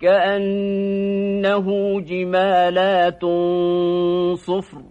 كأنه جمالات صفر.